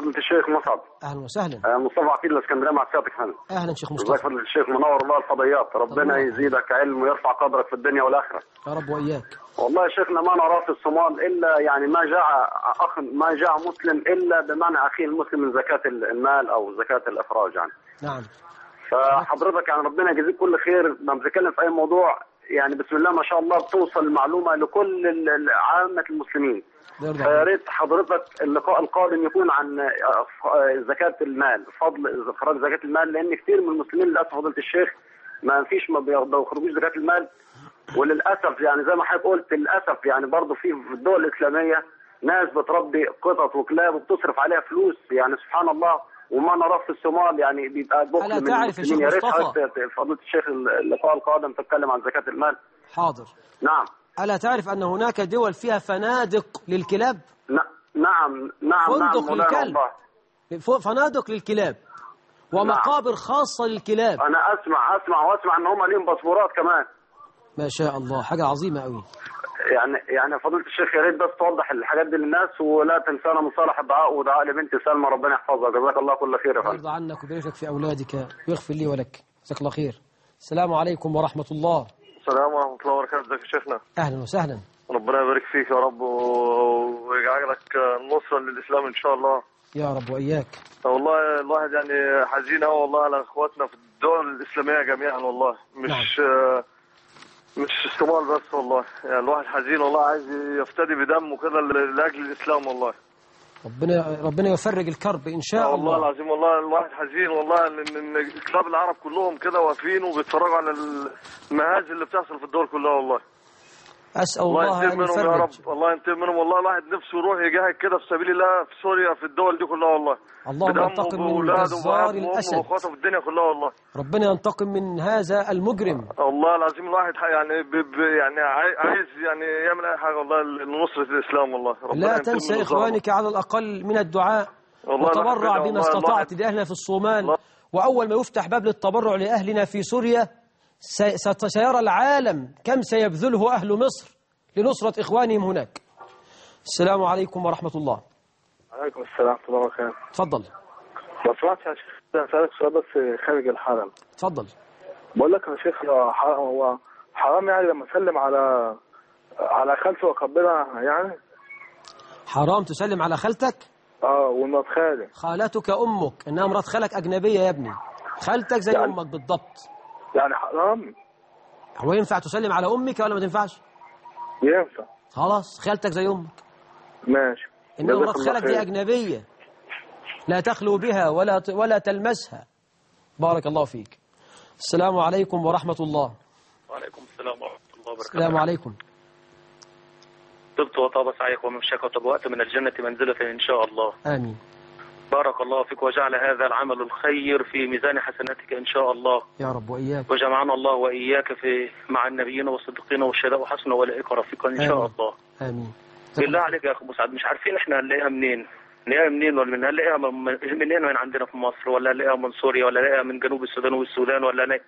فضيلة الشيخ مصعب. أهلا وسهلا. آه، مصطفى عقيل الإسكندرية مع سيادتك فندم أهلا شيخ ازيك مصطفى فضيلة الشيخ منور الله الفضيات. ربنا. يزيدك علم ويرفع قدرك في الدنيا والآخرة. يا رب وإياك. والله يا شيخنا ما نرى في الصومال إلا يعني ما جاء أخ ما جاء مسلم إلا بمنع اخيه المسلم من زكاة المال أو زكاة الإفراج يعني. نعم. فحضرتك يعني ربنا يجزيك كل خير. لما بتتكلم في أي موضوع يعني بسم الله ما شاء الله بتوصل المعلومة لكل عامة المسلمين. فيا عنك. ريت حضرتك اللقاء القادم يكون عن آه، زكاة المال. فضل إخراج زكاة المال لأن كثير من المسلمين للأسف فضيلة الشيخ ما فيش ما بيخرجوش زكاة المال. وللأسف يعني زي ما حضرتك قلت للأسف يعني برضه في في الدول الإسلامية ناس بتربي قطط وكلاب وبتصرف عليها فلوس. يعني سبحان الله وما نراه في الصومال يعني بيبقى بخل ألا من تعرف يا المسلمين. شيخ يا ريت مصطفى؟ فضيلة الشيخ اللقاء القادم تتكلم عن زكاة المال. حاضر. نعم. ألا تعرف أن هناك دول فيها فنادق للكلاب؟ ن- نعم نعم فندق نعم للكلب. فنادق للكلاب. ومقابر خاصة للكلاب. أنا أسمع أسمع وأسمع إن هم ليهم باسبورات كمان. ما شاء الله حاجة عظيمة قوي يعني يعني فضيلة الشيخ يا ريت بس توضح الحاجات دي للناس ولا تنسانا من صالح الدعاء ودعاء لبنتي سلمى ربنا يحفظها. جزاك الله كل خير يا فندم. يرضى عنك ويبارك لك في أولادك ويغفر لي ولك. جزاك الله خير. السلام عليكم ورحمة الله. السلام ورحمة الله وبركاته. ازيك يا شيخنا؟ أهلا وسهلا. ربنا يبارك فيك يا رب و- ويجعلك نصرا للإسلام إن شاء الله. يا رب وإياك. والله الواحد يعني حزين أوي والله على إخواتنا في الدول الإسلامية جميعا والله. مش آه، مش الصومال بس والله. يعني الواحد حزين والله عايز يفتدي بدمه كده ل- لأجل الإسلام والله. ربنا ربنا يفرج الكرب إن شاء والله الله. العظيم والله الواحد حزين والله ان إن الكلاب العرب كلهم كده واقفين وبيتفرجوا على المهازل اللي بتحصل في الدول كلها والله. أسأل الله أن منهم يا رب. الله ينتقم منهم والله الواحد نفسه يروح يجاهد كده في سبيل الله في سوريا في الدول دي كلها والله. اللهم انتقم من جزار الأسد. وأخواته في الدنيا كلها والله. ربنا ينتقم من هذا المجرم. والله العظيم الواحد يعني ب ب يعني عاي- عايز يعني يعمل أي حاجة والله لنصرة الإسلام والله. ربنا لا تنسى. إخوانك على الأقل من الدعاء. وتبرع بما استطعت لأهلنا في الصومال. وأول ما يفتح باب للتبرع لأهلنا في سوريا سيرى العالم كم سيبذله أهل مصر لنصرة إخوانهم هناك. السلام عليكم ورحمة الله. عليكم السلام ورحمة الله وبركاته. تفضل. لو سمحت يا شيخ هسألك سؤال بس خارج الحرم. تفضل. بقول لك يا شيخ هو حرام هو حرام يعني لما اسلم على على خالتي واقبلها يعني؟ حرام تسلم على خالتك؟ آه ومرات خالي خالتك أمك إنها مرات خالك أجنبية يا ابني. خالتك زي يعني- أمك بالضبط. يعني حرام. هو ينفع تسلم على أمك ولا ما تنفعش؟ ينفع. خلاص خالتك زي أمك. ماشي. مرات الله خالك دي. أجنبية. لا تخلو بها ولا ت- ولا تلمسها. بارك الله فيك. السلام عليكم ورحمة الله. وعليكم السلام ورحمة الله وبركاته. السلام عليكم. طبت وطاب سعيك وممشاك وتبوأت من الجنة منزلة إن شاء الله. آمين. بارك الله فيك وجعل هذا العمل الخير في ميزان حسناتك إن شاء الله. يا رب وإياك. وجمعنا الله وإياك في مع النبيين والصديقين والشهداء وحسن أولئك رفيقا إن شاء آمين. الله. آمين. بالله عليك يا أخو مسعد مش عارفين إحنا هنلاقيها منين؟ نلاقيها منين ولا من هنلاقيها من منين من عندنا في مصر؟ ولا نلاقيها من سوريا؟ ولا نلاقيها من جنوب السودان والسودان؟ ولا نلاقي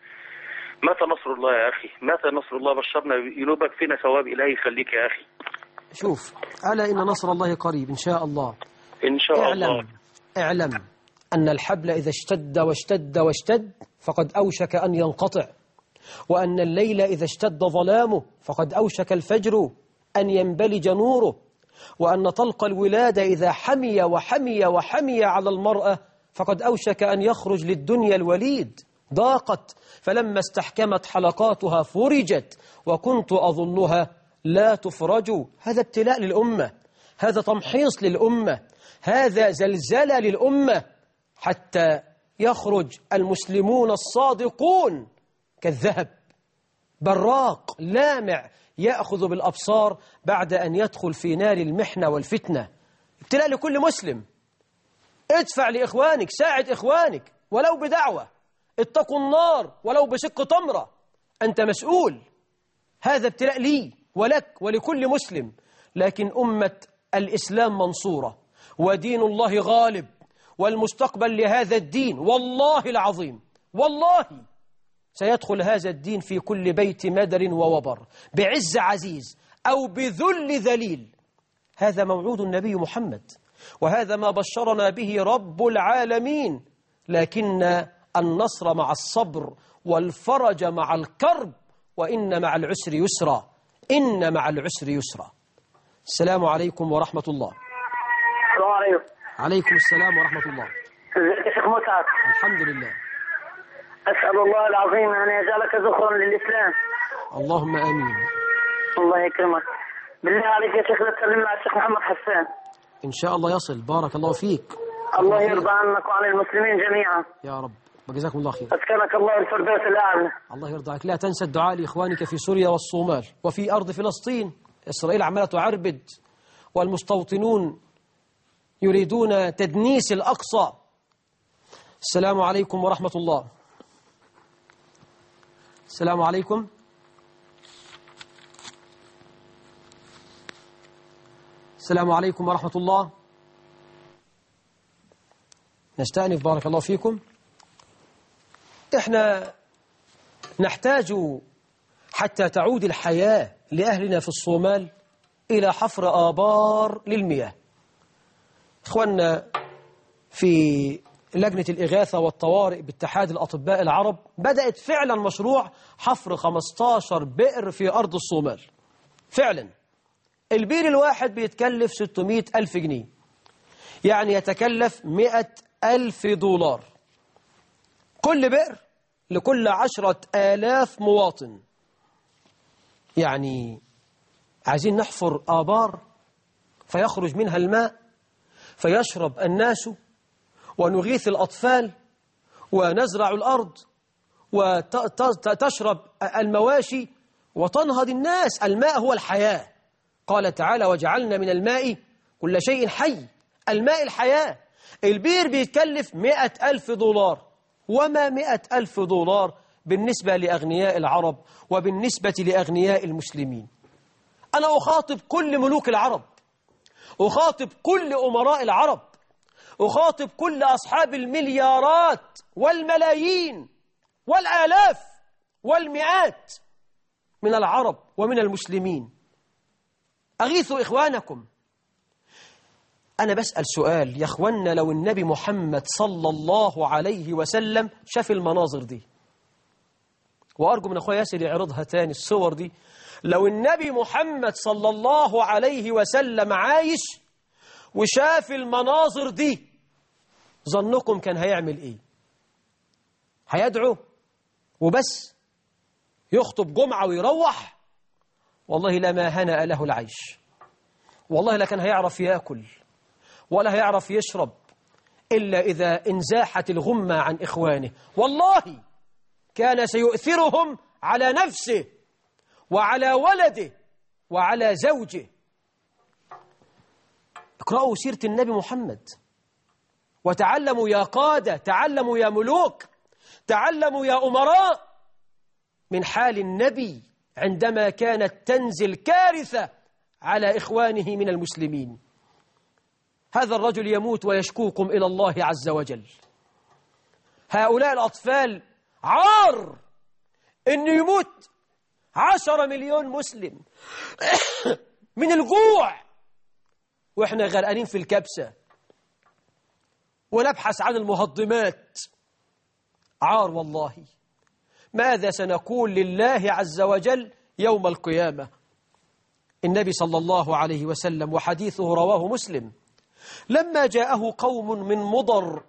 متى نصر الله يا أخي؟ متى نصر الله؟ بشرنا ينوبك فينا ثواب إلهي يخليك يا أخي. شوف ألا إن نصر الله قريب إن شاء الله. إن شاء الله. اعلم أن الحبل إذا اشتد واشتد واشتد فقد أوشك أن ينقطع وأن الليل إذا اشتد ظلامه فقد أوشك الفجر أن ينبلج نوره وأن طلق الولادة إذا حمي وحمي وحمي على المرأة فقد أوشك أن يخرج للدنيا الوليد. ضاقت فلما استحكمت حلقاتها فرجت وكنت أظنها لا تفرج. هذا ابتلاء للأمة هذا تمحيص للأمة. هذا زلزلة للأمة حتى يخرج المسلمون الصادقون كالذهب. براق لامع يأخذ بالأبصار بعد أن يدخل في نار المحنة والفتنة. ابتلاء لكل مسلم. ادفع لإخوانك ساعد إخوانك ولو بدعوة. اتقوا النار ولو بشق تمرة. أنت مسؤول. هذا ابتلاء لي ولك ولكل مسلم. لكن أمة الإسلام منصورة. ودين الله غالب والمستقبل لهذا الدين. والله العظيم والله سيدخل هذا الدين في كل بيت مدر ووبر بعز عزيز أو بذل ذليل. هذا موعود النبي محمد وهذا ما بشرنا به رب العالمين. لكن النصر مع الصبر والفرج مع الكرب وإن مع العسر يسرا إن مع العسر يسرا. السلام عليكم ورحمة الله. السلام عليكم عليكم السلام ورحمة الله. ازيك يا شيخ متعب. الحمد لله. أسأل الله العظيم أن يجعلك ذخرا للإسلام. اللهم آمين. الله يكرمك. بالله عليك يا شيخ لا تكلمنا عن الشيخ محمد حسان. إن شاء الله يصل. بارك الله فيك. الله يرضى عنك وعن المسلمين جميعا. يا رب. وجزاكم الله خير أسكنك الله الفردوس الأعلى. الله يرضى عنك لا تنسى الدعاء لإخوانك في سوريا والصومال. وفي أرض فلسطين. إسرائيل عمالة تعربد والمستوطنون يريدون تدنيس الأقصى. السلام عليكم ورحمة الله. السلام عليكم. السلام عليكم ورحمة الله. نستأنف بارك الله فيكم. إحنا نحتاج حتى تعود الحياة لأهلنا في الصومال إلى حفر آبار للمياه. إخواننا في لجنة الإغاثة والطوارئ باتحاد الأطباء العرب بدأت فعلا مشروع حفر 15 بئر في أرض الصومال. فعلا. البير الواحد بيتكلف 600 ألف جنيه. يعني يتكلف 100 ألف دولار. كل بئر لكل عشرة آلاف مواطن. يعني عايزين نحفر آبار فيخرج منها الماء فيشرب الناس ونغيث الأطفال ونزرع الأرض وتشرب المواشي وتنهض الناس. الماء هو الحياة. قال تعالى وجعلنا من الماء كل شيء حي. الماء الحياة. البير بيتكلف مئة ألف دولار. وما مئة ألف دولار بالنسبة لأغنياء العرب وبالنسبة لأغنياء المسلمين. أنا أخاطب كل ملوك العرب. أخاطب كل أمراء العرب. أخاطب كل أصحاب المليارات والملايين والآلاف والمئات من العرب ومن المسلمين. أغيثوا إخوانكم. أنا بسأل سؤال يا أخوانا لو النبي محمد صلى الله عليه وسلم شاف المناظر دي وأرجو من أخويا ياسر يعرضها تاني الصور دي. لو النبي محمد صلى الله عليه وسلم عايش وشاف المناظر دي ظنكم كان هيعمل إيه؟ هيدعو وبس يخطب جمعة ويروح؟ والله لما هنأ له العيش. والله لا كان هيعرف يأكل ولا هيعرف يشرب إلا إذا انزاحت الغمة عن إخوانه. والله كان سيؤثرهم على نفسه وعلى ولده وعلى زوجه. اقرأوا سيرة النبي محمد. وتعلموا يا قادة تعلموا يا ملوك تعلموا يا أمراء من حال النبي عندما كانت تنزل كارثة على إخوانه من المسلمين. هذا الرجل يموت ويشكوكم إلى الله عز وجل. هؤلاء الأطفال عار إنه يموت. عشر مليون مسلم. من الجوع. وإحنا غرقانين في الكبسة. ونبحث عن المهضمات. عار والله. ماذا سنقول لله عز وجل يوم القيامة؟ النبي صلى الله عليه وسلم وحديثه رواه مسلم. لما جاءه قوم من مضر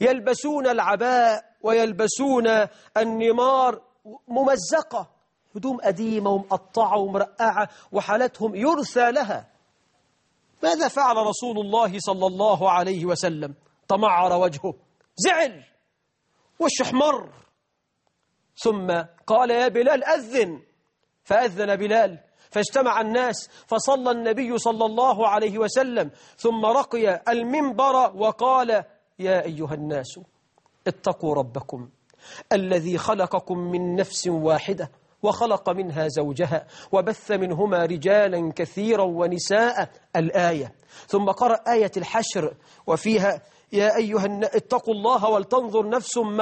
يلبسون العباء ويلبسون النمار ممزقة. هدوم قديمة ومقطعة ومرقعة وحالتهم يرثى لها. ماذا فعل رسول الله صلى الله عليه وسلم؟ تمعر وجهه زعل وش احمر ثم قال يا بلال أذن. فأذن بلال فاجتمع الناس فصلى النبي صلى الله عليه وسلم. ثم رقي المنبر وقال يا أيها الناس اتقوا ربكم الذي خلقكم من نفس واحدة وخلق منها زوجها وبث منهما رجالا كثيرا ونساء الآية ثم قرأ آية الحشر وفيها يا أيها. اتقوا الله ولتنظر نفس ما